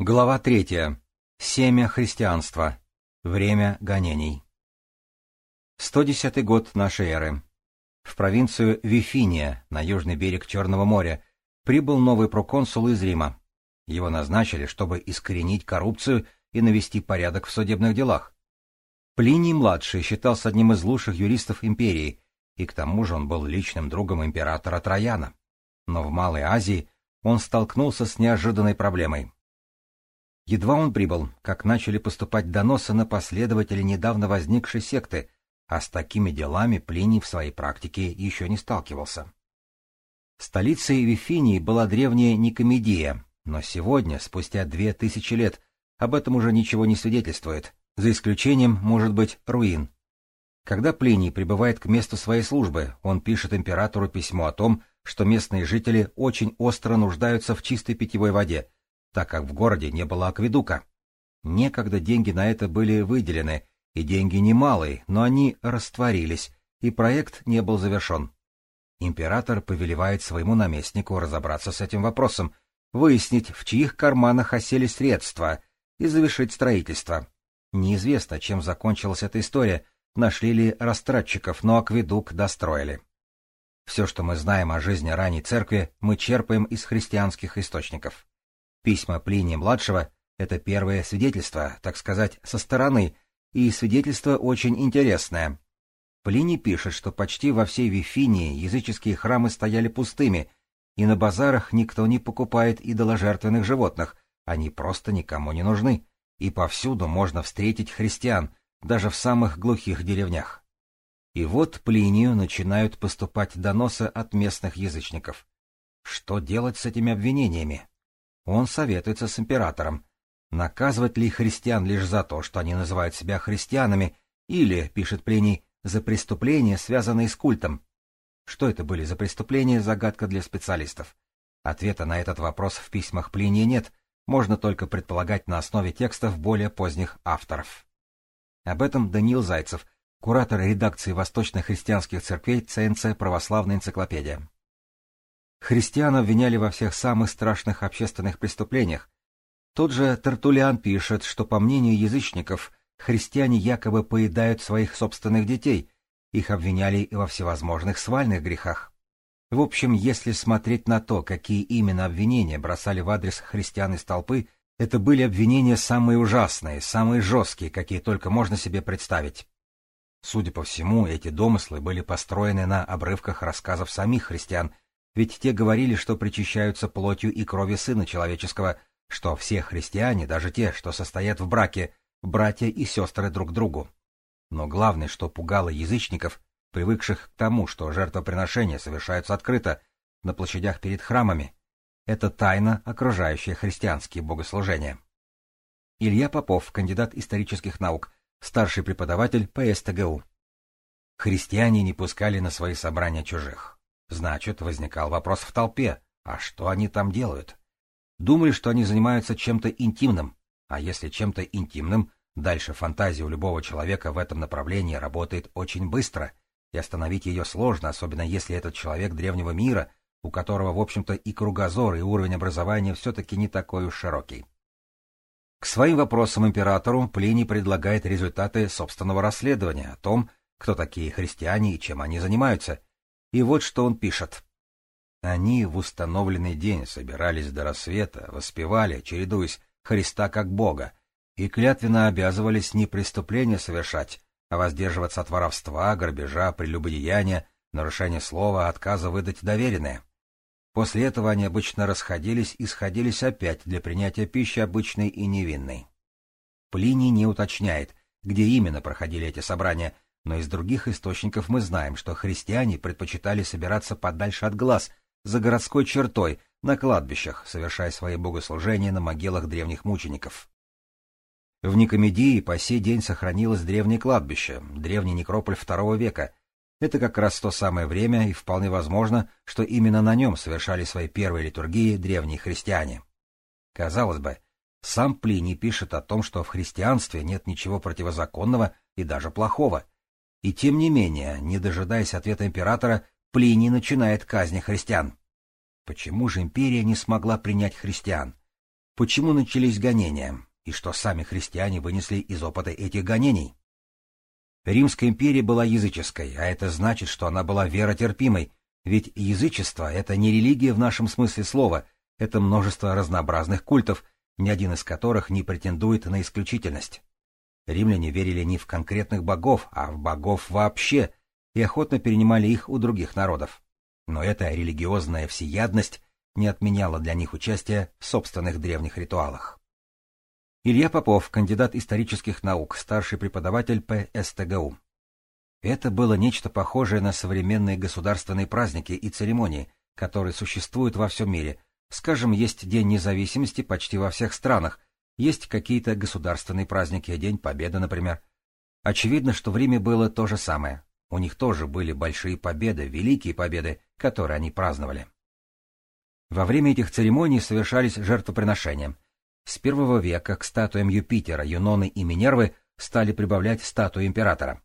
Глава третья. Семя христианства. Время гонений. 110 год нашей эры. В провинцию Вифиния, на южный берег Черного моря, прибыл новый проконсул из Рима. Его назначили, чтобы искоренить коррупцию и навести порядок в судебных делах. Плиний-младший считался одним из лучших юристов империи, и к тому же он был личным другом императора Трояна. Но в Малой Азии он столкнулся с неожиданной проблемой — Едва он прибыл, как начали поступать доносы на последователей недавно возникшей секты, а с такими делами Плиний в своей практике еще не сталкивался. Столицей Вифинии была древняя Никомедия, но сегодня, спустя две тысячи лет, об этом уже ничего не свидетельствует, за исключением, может быть, руин. Когда Плиний прибывает к месту своей службы, он пишет императору письмо о том, что местные жители очень остро нуждаются в чистой питьевой воде, так как в городе не было акведука. Некогда деньги на это были выделены, и деньги немалые, но они растворились, и проект не был завершен. Император повелевает своему наместнику разобраться с этим вопросом, выяснить, в чьих карманах осели средства, и завершить строительство. Неизвестно, чем закончилась эта история, нашли ли растратчиков, но акведук достроили. Все, что мы знаем о жизни ранней церкви, мы черпаем из христианских источников. Письма Плиния-младшего — это первое свидетельство, так сказать, со стороны, и свидетельство очень интересное. Плиний пишет, что почти во всей Вифинии языческие храмы стояли пустыми, и на базарах никто не покупает идоложертвенных животных, они просто никому не нужны, и повсюду можно встретить христиан, даже в самых глухих деревнях. И вот Плинию начинают поступать доносы от местных язычников. Что делать с этими обвинениями? Он советуется с императором. Наказывать ли христиан лишь за то, что они называют себя христианами, или, пишет Плиний, за преступления, связанные с культом? Что это были за преступления, загадка для специалистов. Ответа на этот вопрос в письмах Плиния нет, можно только предполагать на основе текстов более поздних авторов. Об этом Даниил Зайцев, куратор редакции восточных христианских церквей ЦНЦ «Православная энциклопедия». Христиан обвиняли во всех самых страшных общественных преступлениях. Тот же Тертулиан пишет, что, по мнению язычников, христиане якобы поедают своих собственных детей, их обвиняли и во всевозможных свальных грехах. В общем, если смотреть на то, какие именно обвинения бросали в адрес христиан из толпы, это были обвинения самые ужасные, самые жесткие, какие только можно себе представить. Судя по всему, эти домыслы были построены на обрывках рассказов самих христиан, ведь те говорили, что причащаются плотью и кровью Сына Человеческого, что все христиане, даже те, что состоят в браке, братья и сестры друг другу. Но главное, что пугало язычников, привыкших к тому, что жертвоприношения совершаются открыто, на площадях перед храмами, это тайна, окружающая христианские богослужения. Илья Попов, кандидат исторических наук, старший преподаватель по СТГУ. Христиане не пускали на свои собрания чужих. Значит, возникал вопрос в толпе, а что они там делают? Думали, что они занимаются чем-то интимным, а если чем-то интимным, дальше фантазия у любого человека в этом направлении работает очень быстро, и остановить ее сложно, особенно если этот человек древнего мира, у которого, в общем-то, и кругозор, и уровень образования все-таки не такой уж широкий. К своим вопросам императору Плиний предлагает результаты собственного расследования о том, кто такие христиане и чем они занимаются, и вот что он пишет. Они в установленный день собирались до рассвета, воспевали, чередуясь, Христа как Бога, и клятвенно обязывались не преступления совершать, а воздерживаться от воровства, грабежа, прелюбодеяния, нарушения слова, отказа выдать доверенное. После этого они обычно расходились и сходились опять для принятия пищи обычной и невинной. Плиний не уточняет, где именно проходили эти собрания, но из других источников мы знаем, что христиане предпочитали собираться подальше от глаз, за городской чертой, на кладбищах, совершая свои богослужения на могилах древних мучеников. В Никомедии по сей день сохранилось древнее кладбище, древний некрополь II века. Это как раз то самое время, и вполне возможно, что именно на нем совершали свои первые литургии древние христиане. Казалось бы, сам Плиний пишет о том, что в христианстве нет ничего противозаконного и даже плохого — и тем не менее, не дожидаясь ответа императора, Плиний начинает казни христиан. Почему же империя не смогла принять христиан? почему начались гонения, и что сами христиане вынесли из опыта этих гонений. Римская империя была языческой, а это значит, что она была веротерпимой, ведь язычество — это не религия в нашем смысле слова, это множество разнообразных культов, ни один из которых не претендует на исключительность. Римляне верили не в конкретных богов, а в богов вообще, и охотно перенимали их у других народов. Но эта религиозная всеядность не отменяла для них участия в собственных древних ритуалах. Илья Попов, кандидат исторических наук, старший преподаватель ПСТГУ. Это было нечто похожее на современные государственные праздники и церемонии, которые существуют во всем мире. Скажем, есть День независимости почти во всех странах, есть какие-то государственные праздники, День Победы, например. Очевидно, что в Риме было то же самое. У них тоже были большие победы, великие победы, которые они праздновали. Во время этих церемоний совершались жертвоприношения. С первого века к статуям Юпитера, Юноны и Минервы стали прибавлять статуи императора.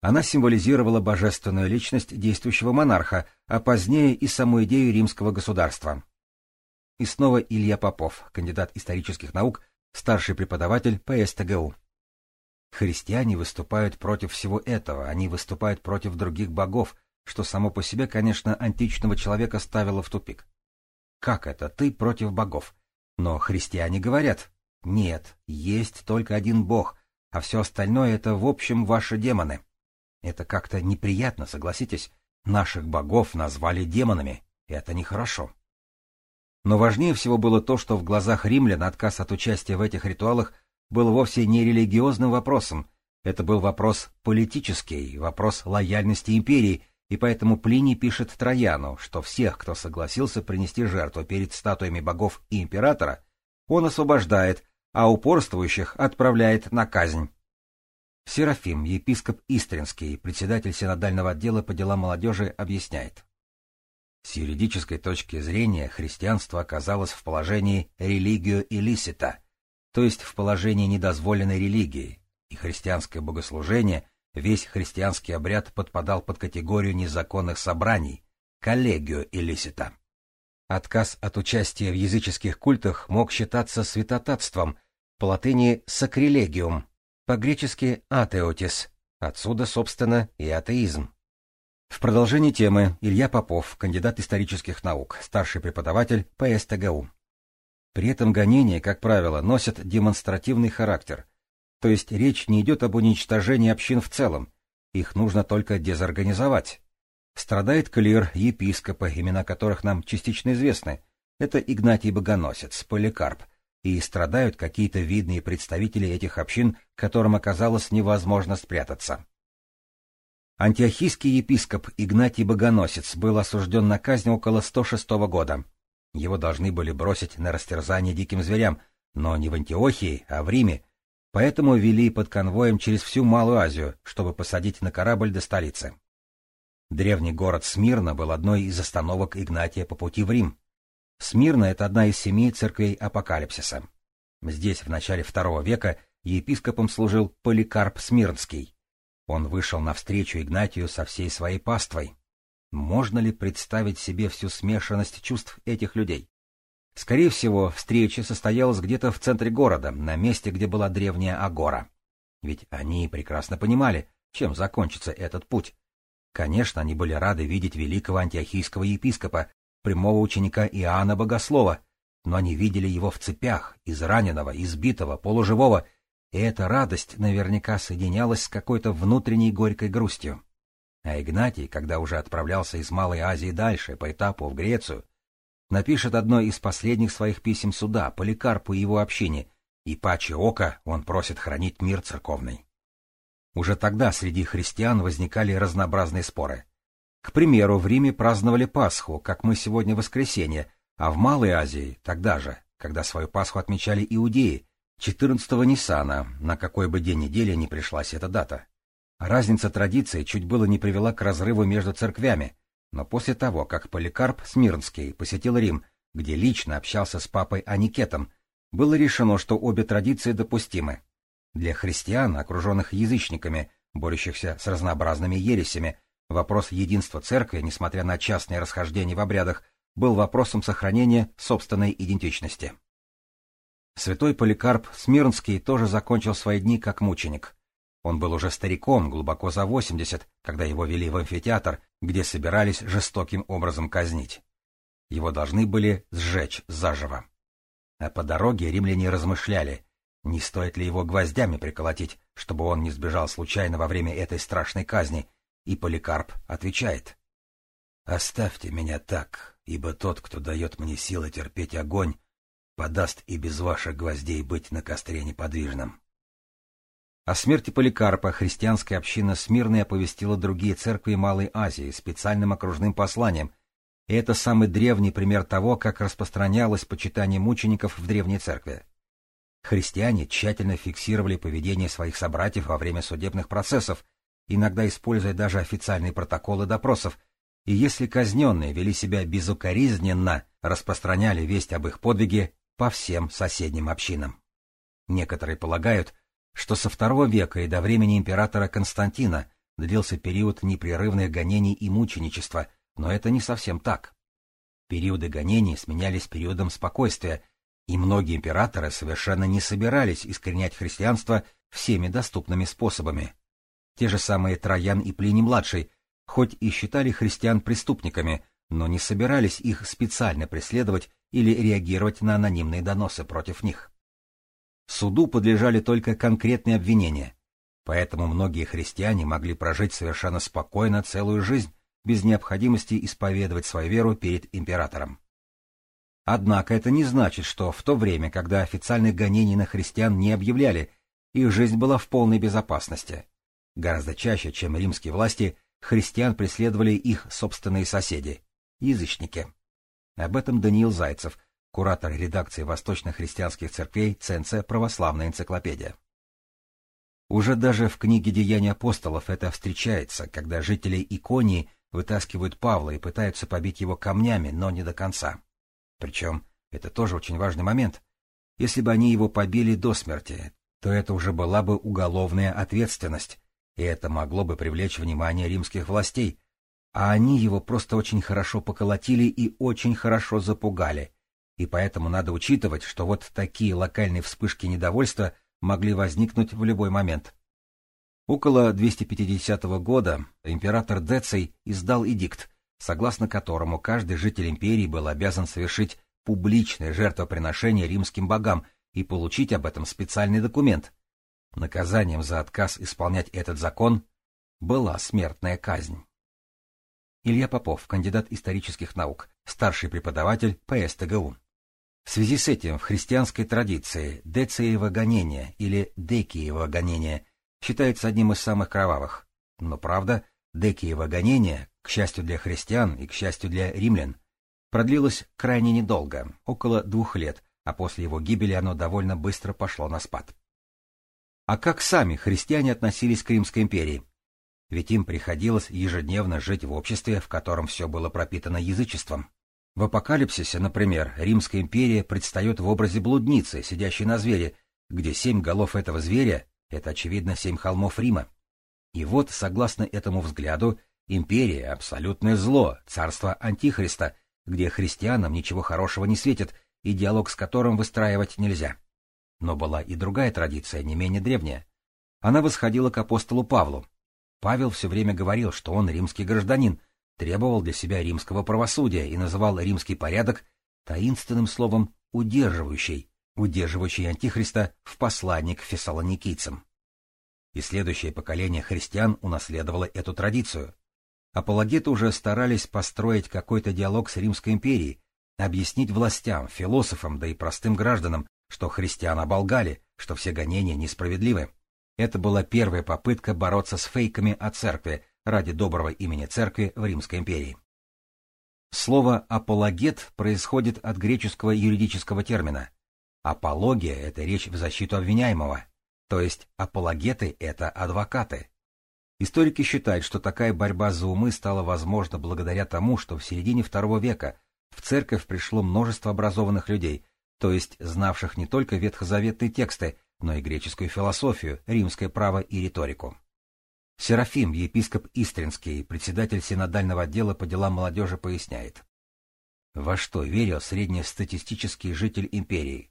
Она символизировала божественную личность действующего монарха, а позднее и саму идею римского государства. И снова Илья Попов, кандидат исторических наук, старший преподаватель ПСТГУ. Христиане выступают против всего этого, они выступают против других богов, что само по себе, конечно, античного человека ставило в тупик. Как это ты против богов? Но христиане говорят, нет, есть только один бог, а все остальное — это, в общем, ваши демоны. Это как-то неприятно, согласитесь. Наших богов назвали демонами. Это нехорошо. Но важнее всего было то, что в глазах римлян отказ от участия в этих ритуалах был вовсе не религиозным вопросом. Это был вопрос политический, вопрос лояльности империи, и поэтому Плиний пишет Трояну, что всех, кто согласился принести жертву перед статуями богов и императора, он освобождает, а упорствующих отправляет на казнь. Серафим, епископ Истринский, председатель синодального отдела по делам молодежи, объясняет. С юридической точки зрения христианство оказалось в положении религию илисита, то есть в положении недозволенной религии, и христианское богослужение, весь христианский обряд подпадал под категорию незаконных собраний, коллегию илисита. Отказ от участия в языческих культах мог считаться святотатством, по латыни «сакрилегиум», по-гречески «атеотис», отсюда, собственно, и атеизм. В продолжении темы Илья Попов, кандидат исторических наук, старший преподаватель по СТГУ. При этом гонения, как правило, носят демонстративный характер, то есть речь не идет об уничтожении общин в целом, их нужно только дезорганизовать. Страдает клир, епископы, имена которых нам частично известны. Это Игнатий Богоносец, Поликарп, и страдают какие-то видные представители этих общин, которым оказалось невозможно спрятаться. Антиохийский епископ Игнатий Богоносец был осужден на казнь около 106 года. Его должны были бросить на растерзание диким зверям, но не в Антиохии, а в Риме, поэтому вели под конвоем через всю Малую Азию, чтобы посадить на корабль до столицы. Древний город Смирна был одной из остановок Игнатия по пути в Рим. Смирна — это одна из семи церквей апокалипсиса. Здесь в начале II века епископом служил Поликарп Смирнский. Он вышел навстречу Игнатию со всей своей паствой. Можно ли представить себе всю смешанность чувств этих людей? Скорее всего, встреча состоялась где-то в центре города, на месте, где была древняя Агора. Ведь они прекрасно понимали, чем закончится этот путь. Конечно, они были рады видеть великого антиохийского епископа, прямого ученика Иоанна Богослова, но они видели его в цепях, израненного, избитого, полуживого, и эта радость наверняка соединялась с какой-то внутренней горькой грустью. А Игнатий, когда уже отправлялся из Малой Азии дальше, по этапу в Грецию, напишет одно из последних своих писем суда Поликарпу и его общине, и паче ока он просит хранить мир церковный. Уже тогда среди христиан возникали разнообразные споры. К примеру, в Риме праздновали Пасху, как мы сегодня воскресенье, а в Малой Азии тогда же, когда свою Пасху отмечали иудеи, 14-го Ниссана, на какой бы день недели ни пришлась эта дата. Разница традиций чуть было не привела к разрыву между церквями, но после того, как Поликарп Смирнский посетил Рим, где лично общался с папой Аникетом, было решено, что обе традиции допустимы. Для христиан, окруженных язычниками, борющихся с разнообразными ересями, Вопрос единства церкви, несмотря на частные расхождения в обрядах, был вопросом сохранения собственной идентичности. Святой Поликарп Смирнский тоже закончил свои дни как мученик. Он был уже стариком, глубоко за 80, когда его вели в амфитеатр, где собирались жестоким образом казнить. Его должны были сжечь заживо. А по дороге римляне размышляли, не стоит ли его гвоздями приколотить, чтобы он не сбежал случайно во время этой страшной казни, и Поликарп отвечает. «Оставьте меня так, ибо тот, кто дает мне силы терпеть огонь, подаст и без ваших гвоздей быть на костре неподвижным». О смерти Поликарпа христианская община Смирной оповестила другие церкви Малой Азии специальным окружным посланием, и это самый древний пример того, как распространялось почитание мучеников в древней церкви. Христиане тщательно фиксировали поведение своих собратьев во время судебных процессов, иногда используя даже официальные протоколы допросов, и если казненные вели себя безукоризненно, распространяли весть об их подвиге по всем соседним общинам. Некоторые полагают, что со второго века и до времени императора Константина длился период непрерывных гонений и мученичества, но это не совсем так. Периоды гонений сменялись периодом спокойствия, и многие императоры совершенно не собирались искоренять христианство всеми доступными способами. Те же самые Троян и Плиний-младший, хоть и считали христиан преступниками, но не собирались их специально преследовать или реагировать на анонимные доносы против них. Суду подлежали только конкретные обвинения, поэтому многие христиане могли прожить совершенно спокойно целую жизнь, без необходимости исповедовать свою веру перед императором. Однако это не значит, что в то время, когда официальных гонений на христиан не объявляли, их жизнь была в полной безопасности. Гораздо чаще, чем римские власти, христиан преследовали их собственные соседи — язычники. Об этом Даниил Зайцев, куратор редакции восточно-христианских церквей ЦНЦ «Православная энциклопедия». Уже даже в книге «Деяния апостолов» это встречается, когда жители Иконии вытаскивают Павла и пытаются побить его камнями, но не до конца. Причем это тоже очень важный момент. Если бы они его побили до смерти, то это уже была бы уголовная ответственность, и это могло бы привлечь внимание римских властей, а они его просто очень хорошо поколотили и очень хорошо запугали, и поэтому надо учитывать, что вот такие локальные вспышки недовольства могли возникнуть в любой момент. Около 250 года император Деций издал эдикт, согласно которому каждый житель империи был обязан совершить публичное жертвоприношение римским богам и получить об этом специальный документ. Наказанием за отказ исполнять этот закон была смертная казнь. Илья Попов, кандидат исторических наук, старший преподаватель ПСТГУ. В связи с этим в христианской традиции Дециево гонение или Декиево гонение считается одним из самых кровавых. Но правда, Декиево гонение, к счастью для христиан и к счастью для римлян, продлилось крайне недолго, около двух лет, а после его гибели оно довольно быстро пошло на спад. А как сами христиане относились к Римской империи? Ведь им приходилось ежедневно жить в обществе, в котором все было пропитано язычеством. В апокалипсисе, например, Римская империя предстает в образе блудницы, сидящей на звере, где семь голов этого зверя это, очевидно, семь холмов Рима. И вот, согласно этому взгляду, империя — абсолютное зло, царство Антихриста, где христианам ничего хорошего не светит, и диалог с которым выстраивать нельзя. Но была и другая традиция, не менее древняя. Она восходила к апостолу Павлу. Павел все время говорил, что он римский гражданин, требовал для себя римского правосудия и называл римский порядок таинственным словом «удерживающий», удерживающий Антихриста в посланник фессалоникийцам. И следующее поколение христиан унаследовало эту традицию. Апологеты уже старались построить какой-то диалог с Римской империей, объяснить властям, философам, да и простым гражданам, что христиан оболгали, что все гонения несправедливы. Это была первая попытка бороться с фейками о церкви ради доброго имени церкви в Римской империи. Слово «апологет» происходит от греческого юридического термина Апология — это речь в защиту обвиняемого, то есть апологеты — это адвокаты. Историки считают, что такая борьба за умы стала возможна благодаря тому, что в середине II века в церковь пришло множество образованных людей, то есть знавших не только ветхозаветные тексты, но и греческую философию, римское право и риторику. Серафим, епископ Истринский, председатель синодального отдела по делам молодежи, поясняет. Во что верил среднестатистический житель империи?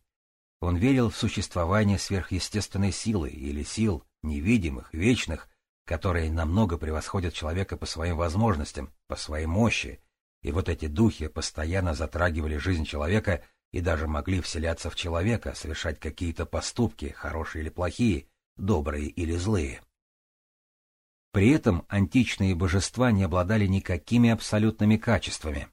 Он верил в существование сверхъестественной силы или сил, невидимых, вечных, которые намного превосходят человека по своим возможностям, по своей мощи, и вот эти духи постоянно затрагивали жизнь человека и даже могли вселяться в человека, совершать какие-то поступки, хорошие или плохие, добрые или злые. При этом античные божества не обладали никакими абсолютными качествами.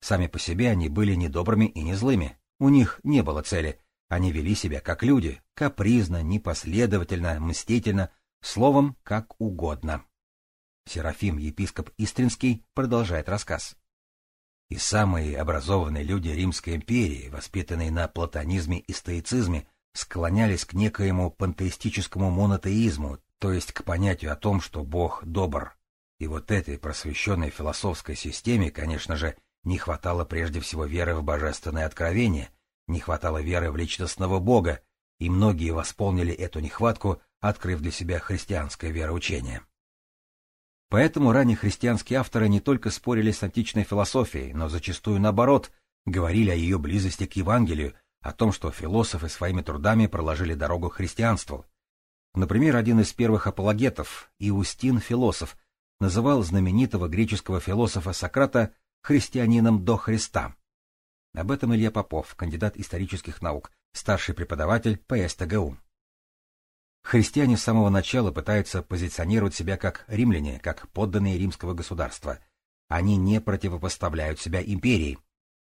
Сами по себе они были не добрыми и не злыми, у них не было цели, они вели себя как люди, капризно, непоследовательно, мстительно, словом, как угодно. Серафим, епископ Истринский, продолжает рассказ. И самые образованные люди Римской империи, воспитанные на платонизме и стоицизме, склонялись к некоему пантеистическому монотеизму, то есть к понятию о том, что Бог добр. И вот этой просвещенной философской системе, конечно же, не хватало прежде всего веры в божественное откровение, не хватало веры в личностного Бога, и многие восполнили эту нехватку, открыв для себя христианское вероучение. Поэтому ранние христианские авторы не только спорили с античной философией, но зачастую наоборот, говорили о ее близости к Евангелию, о том, что философы своими трудами проложили дорогу к христианству. Например, один из первых апологетов, Иустин Философ, называл знаменитого греческого философа Сократа христианином до Христа. Об этом Илья Попов, кандидат исторических наук, старший преподаватель по СТГУ. Христиане с самого начала пытаются позиционировать себя как римляне, как подданные римского государства. Они не противопоставляют себя империи.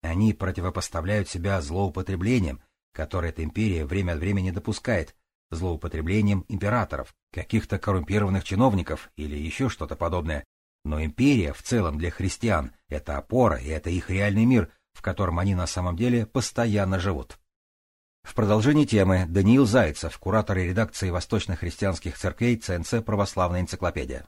Они противопоставляют себя злоупотреблениям, которые эта империя время от времени допускает, злоупотреблением императоров, каких-то коррумпированных чиновников или еще что-то подобное. Но империя в целом для христиан — это опора, и это их реальный мир, в котором они на самом деле постоянно живут. В продолжении темы Даниил Зайцев, куратор редакции восточно-христианских церквей ЦНЦ «Православная энциклопедия».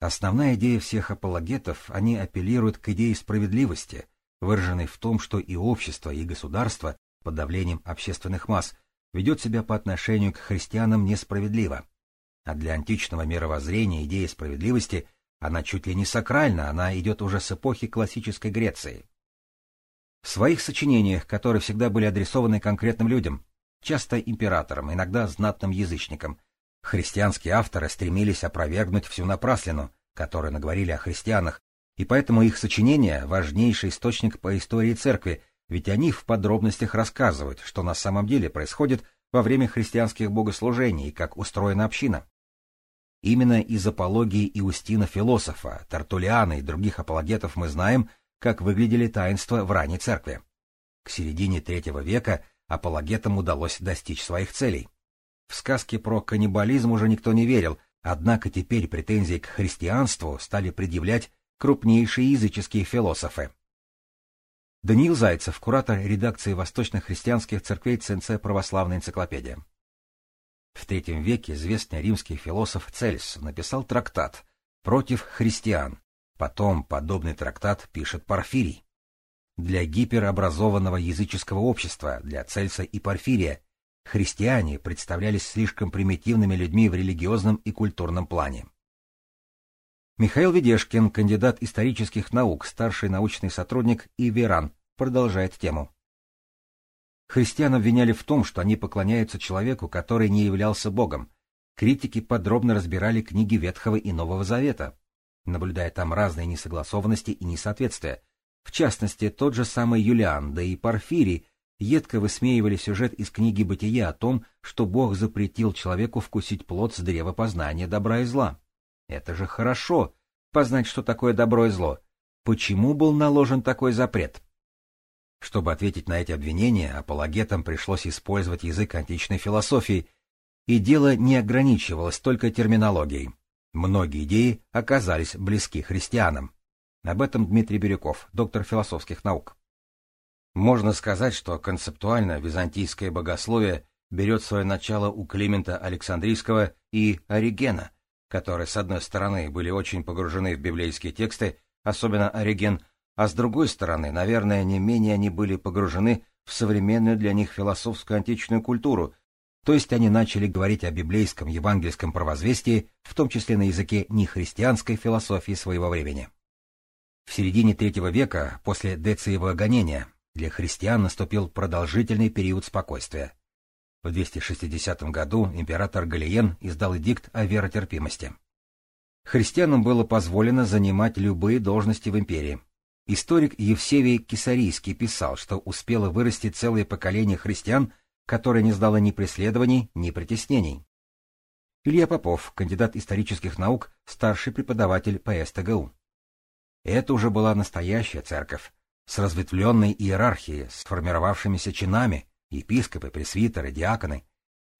Основная идея всех апологетов, они апеллируют к идее справедливости, выраженной в том, что и общество, и государство под давлением общественных масс ведет себя по отношению к христианам несправедливо. А для античного мировоззрения идея справедливости, она чуть ли не сакральна, она идет уже с эпохи классической Греции. В своих сочинениях, которые всегда были адресованы конкретным людям, часто императорам, иногда знатным язычникам, христианские авторы стремились опровергнуть всю напраслину, которую наговорили о христианах, и поэтому их сочинения — важнейший источник по истории церкви, ведь они в подробностях рассказывают, что на самом деле происходит во время христианских богослужений и как устроена община. Именно из апологии Иустина Философа, Тартулиана и других апологетов мы знаем — как выглядели таинства в ранней церкви. К середине третьего века апологетам удалось достичь своих целей. В сказки про каннибализм уже никто не верил, однако теперь претензии к христианству стали предъявлять крупнейшие языческие философы. Даниил Зайцев, куратор редакции восточно-христианских церквей ЦНЦ «Православная энциклопедия». В III веке известный римский философ Цельс написал трактат «Против христиан», Потом подобный трактат пишет Порфирий. Для гиперобразованного языческого общества, для Цельса и Порфирия, христиане представлялись слишком примитивными людьми в религиозном и культурном плане. Михаил Ведешкин, кандидат исторических наук, старший научный сотрудник и веран, продолжает тему. Христиан обвиняли в том, что они поклоняются человеку, который не являлся Богом. Критики подробно разбирали книги Ветхого и Нового Завета, наблюдая там разные несогласованности и несоответствия. В частности, тот же самый Юлиан, да и Порфирий едко высмеивали сюжет из книги «Бытия» о том, что Бог запретил человеку вкусить плод с древа познания добра и зла. Это же хорошо, познать, что такое добро и зло. Почему был наложен такой запрет? Чтобы ответить на эти обвинения, апологетам пришлось использовать язык античной философии, и дело не ограничивалось только терминологией. Многие идеи оказались близки христианам. Об этом Дмитрий Бирюков, доктор философских наук. Можно сказать, что концептуально византийское богословие берет свое начало у Климента Александрийского и Оригена, которые, с одной стороны, были очень погружены в библейские тексты, особенно Ориген, а с другой стороны, наверное, не менее они были погружены в современную для них философскую античную культуру, то есть они начали говорить о библейском евангельском провозвестии, в том числе на языке нехристианской философии своего времени. В середине третьего века, после Дециева гонения, Для христиан наступил продолжительный период спокойствия. В 260 году император Галиен издал эдикт о веротерпимости. Христианам было позволено занимать любые должности в империи. Историк Евсевий Кисарийский писал, что успело вырасти целое поколение христиан, которое не сдало ни преследований, ни притеснений. Илья Попов, кандидат исторических наук, старший преподаватель по СТГУ. Это уже была настоящая церковь, с разветвленной иерархией, сформировавшимися чинами, епископы, пресвитеры, диаконы,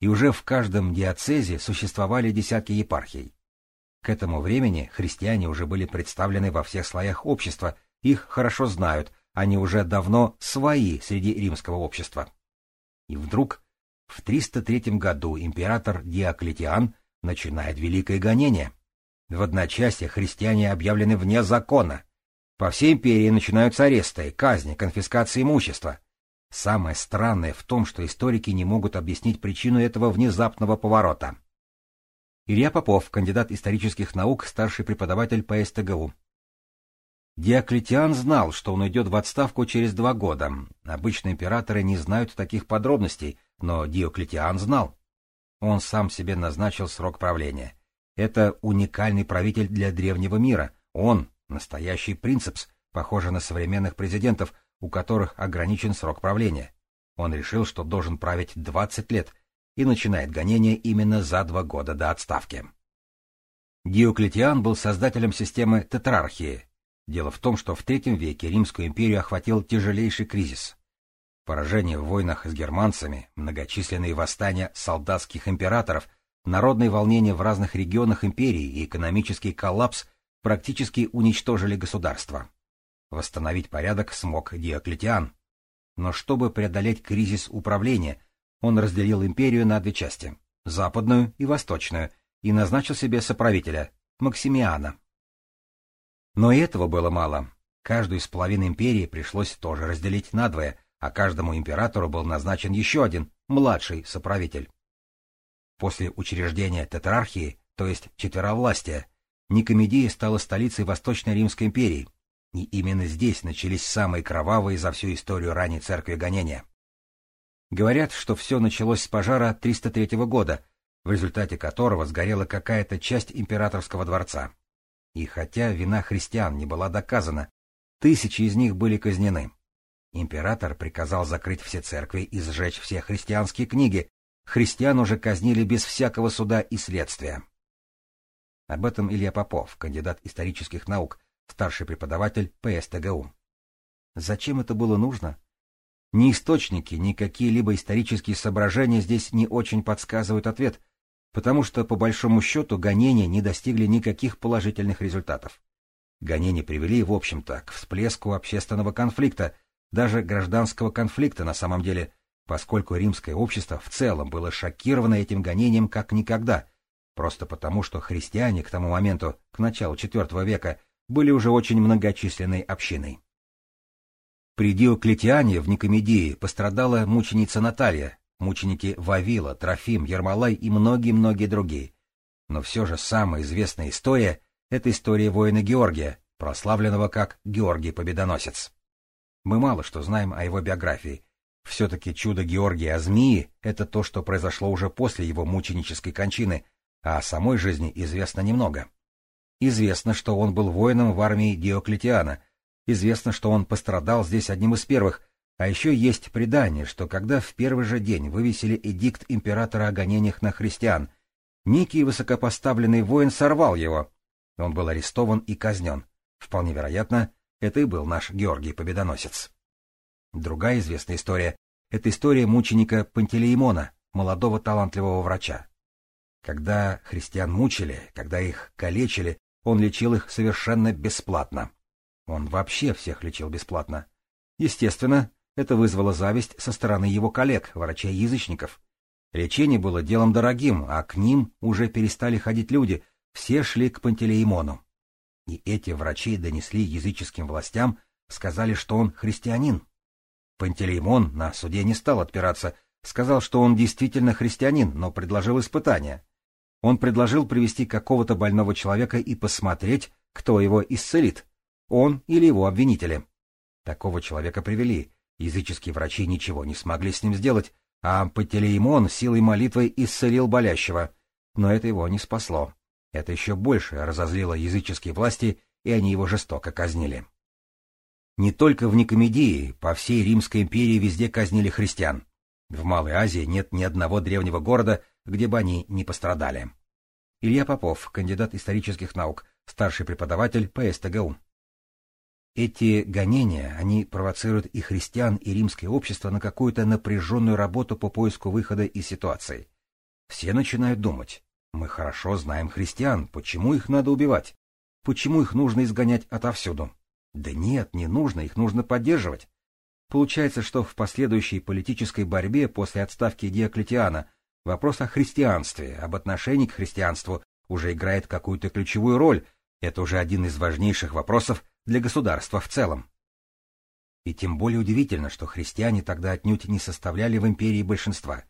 и уже в каждом диацезе существовали десятки епархий. К этому времени христиане уже были представлены во всех слоях общества, их хорошо знают, они уже давно свои среди римского общества. И вдруг в 303 году император Диоклетиан начинает великое гонение. В одночасье христиане объявлены вне закона. По всей империи начинаются аресты, казни, конфискации имущества. Самое странное в том, что историки не могут объяснить причину этого внезапного поворота. Илья Попов, кандидат исторических наук, старший преподаватель по СТГУ. Диоклетиан знал, что он уйдет в отставку через два года. Обычно императоры не знают таких подробностей, но Диоклетиан знал. Он сам себе назначил срок правления. Это уникальный правитель для древнего мира. Он — настоящий принципс, похожий на современных президентов, у которых ограничен срок правления. Он решил, что должен править 20 лет, и начинает гонение именно за два года до отставки. Диоклетиан был создателем системы тетрархии. Дело в том, что в III веке Римскую империю охватил тяжелейший кризис. Поражение в войнах с германцами, многочисленные восстания солдатских императоров, народные волнения в разных регионах империи и экономический коллапс практически уничтожили государство. Восстановить порядок смог Диоклетиан. Но чтобы преодолеть кризис управления, он разделил империю на две части — западную и восточную, и назначил себе соправителя — Максимиана. Но и этого было мало. Каждую из половин империи пришлось тоже разделить надвое, а каждому императору был назначен еще один, младший соправитель. После учреждения тетрархии, то есть четверовластия, Никомедия стала столицей Восточной Римской империи, и именно здесь начались самые кровавые за всю историю ранней церкви гонения. Говорят, что все началось с пожара 303 года, в результате которого сгорела какая-то часть императорского дворца. И хотя вина христиан не была доказана, тысячи из них были казнены. Император приказал закрыть все церкви и сжечь все христианские книги. Христиан уже казнили без всякого суда и следствия. Об этом Илья Попов, кандидат исторических наук, старший преподаватель ПСТГУ. Зачем это было нужно? Ни источники, ни какие-либо исторические соображения здесь не очень подсказывают ответ, потому что, по большому счету, гонения не достигли никаких положительных результатов. Гонения привели, в общем-то, к всплеску общественного конфликта, даже гражданского конфликта на самом деле, поскольку римское общество в целом было шокировано этим гонением как никогда, просто потому что христиане к тому моменту, к началу IV века, были уже очень многочисленной общиной. При Диоклетиане в Никомедии пострадала мученица Наталья, мученики Вавила, Трофим, Ермолай и многие-многие другие. Но все же самая известная история — это история воина Георгия, прославленного как Георгий Победоносец. Мы мало что знаем о его биографии. Все-таки чудо Георгия о змеи — это то, что произошло уже после его мученической кончины, а о самой жизни известно немного. Известно, что он был воином в армии Диоклетиана, известно, что он пострадал здесь одним из первых, а еще есть предание, что когда в первый же день вывесили эдикт императора о гонениях на христиан, некий высокопоставленный воин сорвал его. Он был арестован и казнен. Вполне вероятно, это и был наш Георгий Победоносец. Другая известная история — это история мученика Пантелеймона, молодого талантливого врача. Когда христиан мучили, когда их калечили, он лечил их совершенно бесплатно. Он вообще всех лечил бесплатно. Естественно, это вызвало зависть со стороны его коллег, врачей-язычников. Лечение было делом дорогим, а к ним уже перестали ходить люди, все шли к Пантелеймону. И эти врачи донесли языческим властям, сказали, что он христианин. Пантелеймон на суде не стал отпираться, сказал, что он действительно христианин, но предложил испытание. Он предложил привести какого-то больного человека и посмотреть, кто его исцелит, он или его обвинители. Такого человека привели, Языческие врачи ничего не смогли с ним сделать, а Пателеймон силой молитвы исцелил болящего. Но это его не спасло. Это еще больше разозлило языческие власти, и они его жестоко казнили. Не только в Никомедии, по всей Римской империи везде казнили христиан. В Малой Азии нет ни одного древнего города, где бы они не пострадали. Илья Попов, кандидат исторических наук, старший преподаватель по СТГУ. Эти гонения, они провоцируют и христиан, и римское общество на какую-то напряженную работу по поиску выхода из ситуации. Все начинают думать, мы хорошо знаем христиан, почему их надо убивать? Почему их нужно изгонять отовсюду? Да нет, не нужно, их нужно поддерживать. Получается, что в последующей политической борьбе после отставки Диоклетиана вопрос о христианстве, об отношении к христианству уже играет какую-то ключевую роль. Это уже один из важнейших вопросов для государства в целом. И тем более удивительно, что христиане тогда отнюдь не составляли в империи большинства.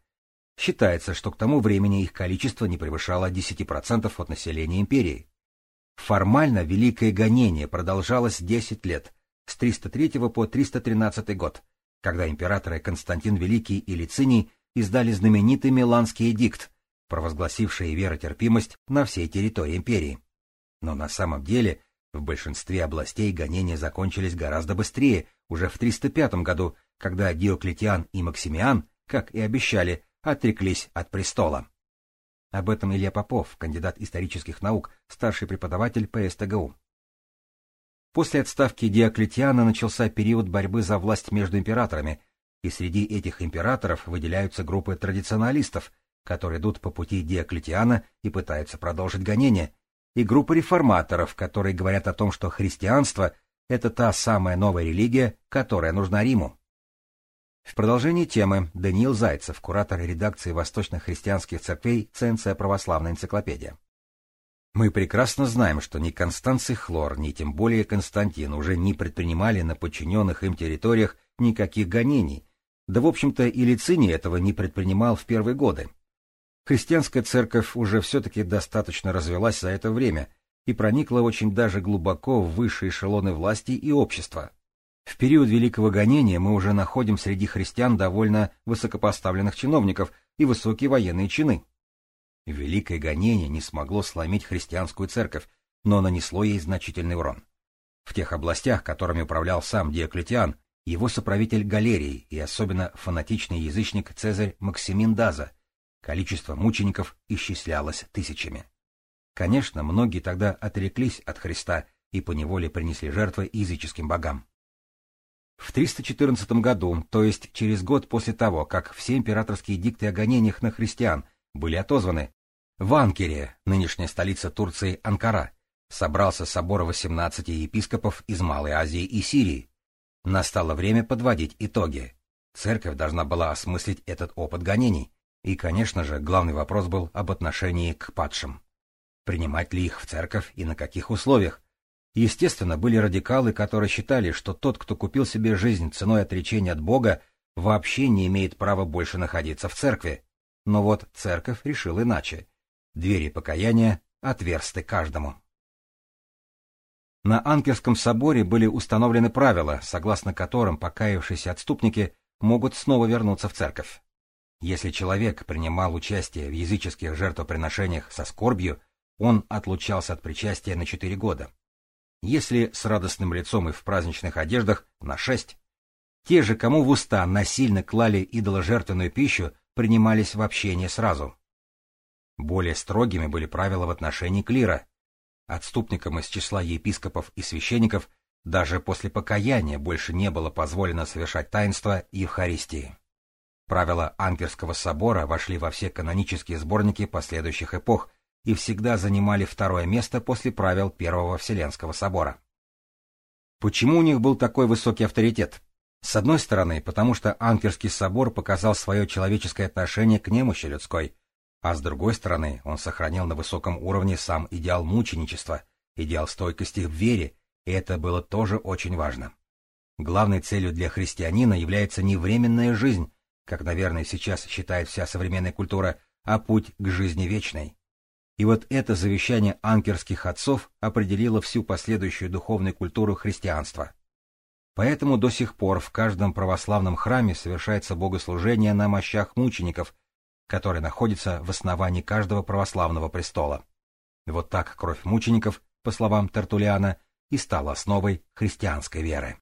Считается, что к тому времени их количество не превышало 10% от населения империи. Формально Великое гонение продолжалось 10 лет, с 303 по 313 год, когда императоры Константин Великий и Лициний издали знаменитый Миланский эдикт, провозгласивший веротерпимость на всей территории империи. Но на самом деле в большинстве областей гонения закончились гораздо быстрее, уже в 305 году, когда Диоклетиан и Максимиан, как и обещали, отреклись от престола. Об этом Илья Попов, кандидат исторических наук, старший преподаватель по СТГУ. После отставки Диоклетиана начался период борьбы за власть между императорами, и среди этих императоров выделяются группы традиционалистов, которые идут по пути Диоклетиана и пытаются продолжить гонение, и группы реформаторов, которые говорят о том, что христианство — это та самая новая религия, которая нужна Риму. В продолжении темы Даниил Зайцев, куратор редакции восточно-христианских церквей Ценция православная энциклопедия. Мы прекрасно знаем, что ни Констанций Хлор, ни тем более Константин уже не предпринимали на подчиненных им территориях никаких гонений, да, в общем-то, и Лициний этого не предпринимал в первые годы. Христианская церковь уже все-таки достаточно развелась за это время и проникла очень даже глубоко в высшие эшелоны власти и общества. В период Великого гонения мы уже находим среди христиан довольно высокопоставленных чиновников и высокие военные чины. Великое гонение не смогло сломить христианскую церковь, но нанесло ей значительный урон. В тех областях, которыми управлял сам Диоклетиан, его соправитель Галерий и особенно фанатичный язычник Цезарь Максимин Даза, количество мучеников исчислялось тысячами. Конечно, многие тогда отреклись от Христа и поневоле принесли жертвы языческим богам. В 314 году, то есть через год после того, как все императорские дикты о гонениях на христиан были отозваны, в Анкере, нынешняя столица Турции Анкара, собрался собор 18 епископов из Малой Азии и Сирии. Настало время подводить итоги. Церковь должна была осмыслить этот опыт гонений, и, конечно же, главный вопрос был об отношении к падшим. Принимать ли их в церковь и на каких условиях, Естественно, были радикалы, которые считали, что тот, кто купил себе жизнь ценой отречения от Бога, вообще не имеет права больше находиться в церкви. Но вот церковь решила иначе. Двери покаяния отверсты каждому. На Анкерском соборе были установлены правила, согласно которым покаявшиеся отступники могут снова вернуться в церковь. Если человек принимал участие в языческих жертвоприношениях со скорбью, он отлучался от причастия на четыре года если с радостным лицом и в праздничных одеждах, на шесть. Те же, кому в уста насильно клали идоложертвенную пищу, принимались в общение сразу. Более строгими были правила в отношении клира. Отступникам из числа епископов и священников даже после покаяния больше не было позволено совершать таинство Евхаристии. Правила Анкерского собора вошли во все канонические сборники последующих эпох – и всегда занимали второе место после правил Первого Вселенского собора. Почему у них был такой высокий авторитет? С одной стороны, потому что Анкерский собор показал свое человеческое отношение к немощи людской, а с другой стороны, он сохранил на высоком уровне сам идеал мученичества, идеал стойкости в вере, и это было тоже очень важно. Главной целью для христианина является не временная жизнь, как, наверное, сейчас считает вся современная культура, а путь к жизни вечной. И вот это завещание анкерских отцов определило всю последующую духовную культуру христианства. Поэтому до сих пор в каждом православном храме совершается богослужение на мощах мучеников, которые находятся в основании каждого православного престола. Вот так кровь мучеников, по словам Тертулиана, и стала основой христианской веры.